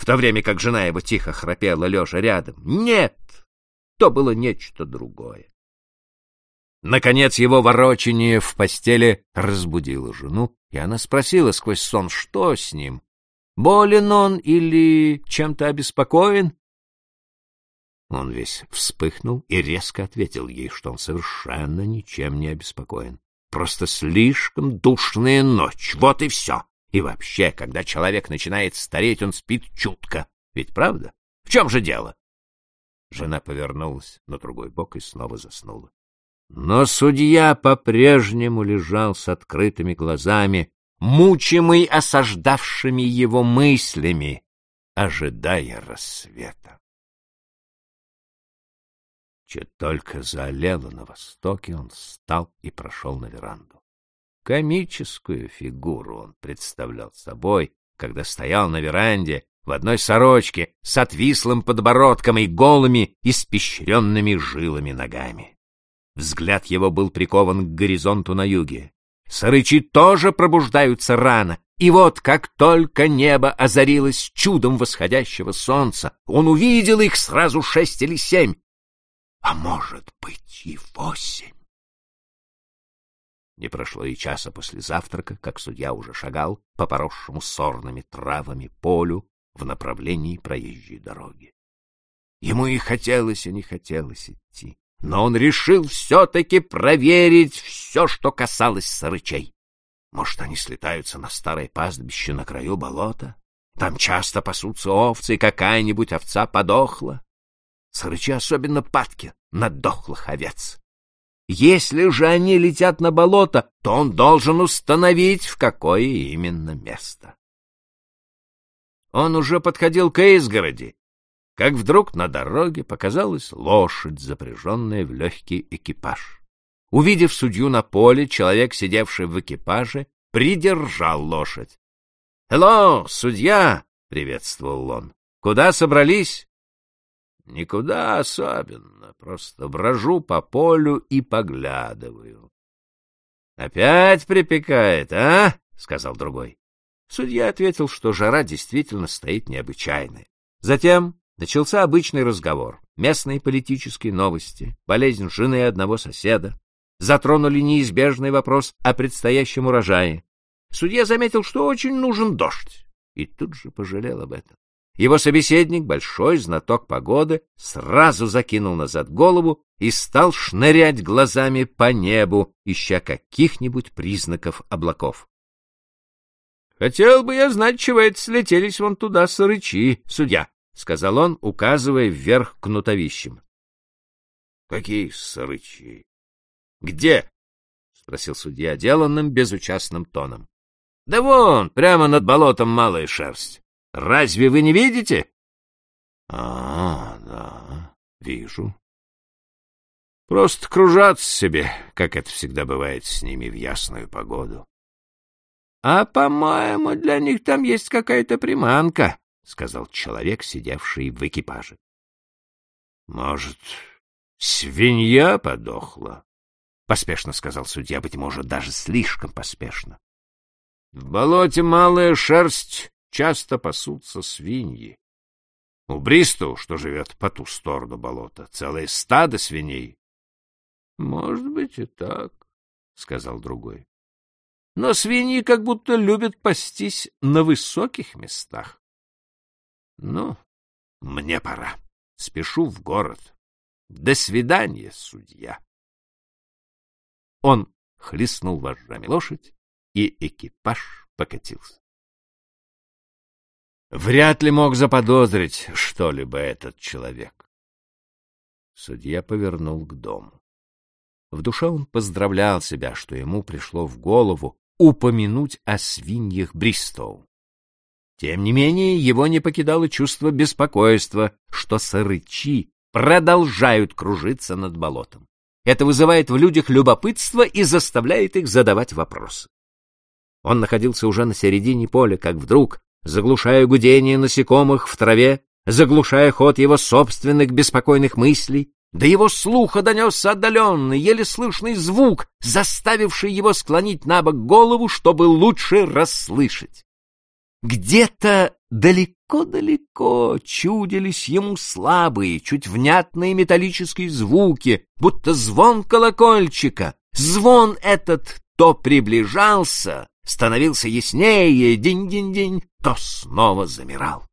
в то время как жена его тихо храпела, лежа рядом. Нет, то было нечто другое. Наконец его ворочение в постели разбудило жену, и она спросила сквозь сон, что с ним. Болен он или чем-то обеспокоен? Он весь вспыхнул и резко ответил ей, что он совершенно ничем не обеспокоен. Просто слишком душная ночь, вот и все. И вообще, когда человек начинает стареть, он спит чутко. Ведь правда? В чем же дело? Жена повернулась на другой бок и снова заснула. Но судья по-прежнему лежал с открытыми глазами, мучимый осаждавшими его мыслями, ожидая рассвета. Чуть только заолело на востоке, он встал и прошел на веранду. Комическую фигуру он представлял собой, когда стоял на веранде в одной сорочке с отвислым подбородком и голыми, испещренными жилами ногами. Взгляд его был прикован к горизонту на юге. Сарычи тоже пробуждаются рано, и вот как только небо озарилось чудом восходящего солнца, он увидел их сразу шесть или семь, а может быть и восемь. Не прошло и часа после завтрака, как судья уже шагал по поросшему сорными травами полю в направлении проезжей дороги. Ему и хотелось, и не хотелось идти, но он решил все-таки проверить все, что касалось сарычей. Может, они слетаются на старое пастбище на краю болота? Там часто пасутся овцы, и какая-нибудь овца подохла. Сарычи особенно падки на дохлых овец. Если же они летят на болото, то он должен установить, в какое именно место. Он уже подходил к изгороди, как вдруг на дороге показалась лошадь, запряженная в легкий экипаж. Увидев судью на поле, человек, сидевший в экипаже, придержал лошадь. — Hello, судья! — приветствовал он. — Куда собрались? Никуда особенно, просто брожу по полю и поглядываю. — Опять припекает, а? — сказал другой. Судья ответил, что жара действительно стоит необычайная. Затем начался обычный разговор. Местные политические новости, болезнь жены одного соседа. Затронули неизбежный вопрос о предстоящем урожае. Судья заметил, что очень нужен дождь, и тут же пожалел об этом. Его собеседник, большой знаток погоды, сразу закинул назад голову и стал шнырять глазами по небу, ища каких-нибудь признаков облаков. — Хотел бы я знать, чего это слетелись вон туда сырычи, судья, — сказал он, указывая вверх кнутовищем. — Какие сырычи? — Где? — спросил судья деланным безучастным тоном. — Да вон, прямо над болотом малая шерсть. Разве вы не видите? — А, да, вижу. Просто кружатся себе, как это всегда бывает с ними в ясную погоду. — А, по-моему, для них там есть какая-то приманка, — сказал человек, сидевший в экипаже. — Может, свинья подохла? — поспешно сказал судья, быть может, даже слишком поспешно. — В болоте малая шерсть часто пасутся свиньи. У Бристу, что живет по ту сторону болота, целое стадо свиней. — Может быть и так, — сказал другой. — Но свиньи как будто любят пастись на высоких местах. — Ну, мне пора. Спешу в город. До свидания, судья. Он хлестнул вожжами лошадь, и экипаж покатился. Вряд ли мог заподозрить что-либо этот человек. Судья повернул к дому. В душе он поздравлял себя, что ему пришло в голову упомянуть о свиньях Бристоу. Тем не менее, его не покидало чувство беспокойства, что сырычи продолжают кружиться над болотом. Это вызывает в людях любопытство и заставляет их задавать вопросы. Он находился уже на середине поля, как вдруг заглушая гудение насекомых в траве, заглушая ход его собственных беспокойных мыслей, до его слуха донесся отдаленный, еле слышный звук, заставивший его склонить на бок голову, чтобы лучше расслышать. Где-то далеко далеко-далеко чудились ему слабые, чуть внятные металлические звуки, будто звон колокольчика. Звон этот то приближался, становился яснее, день-день-день, то снова замирал.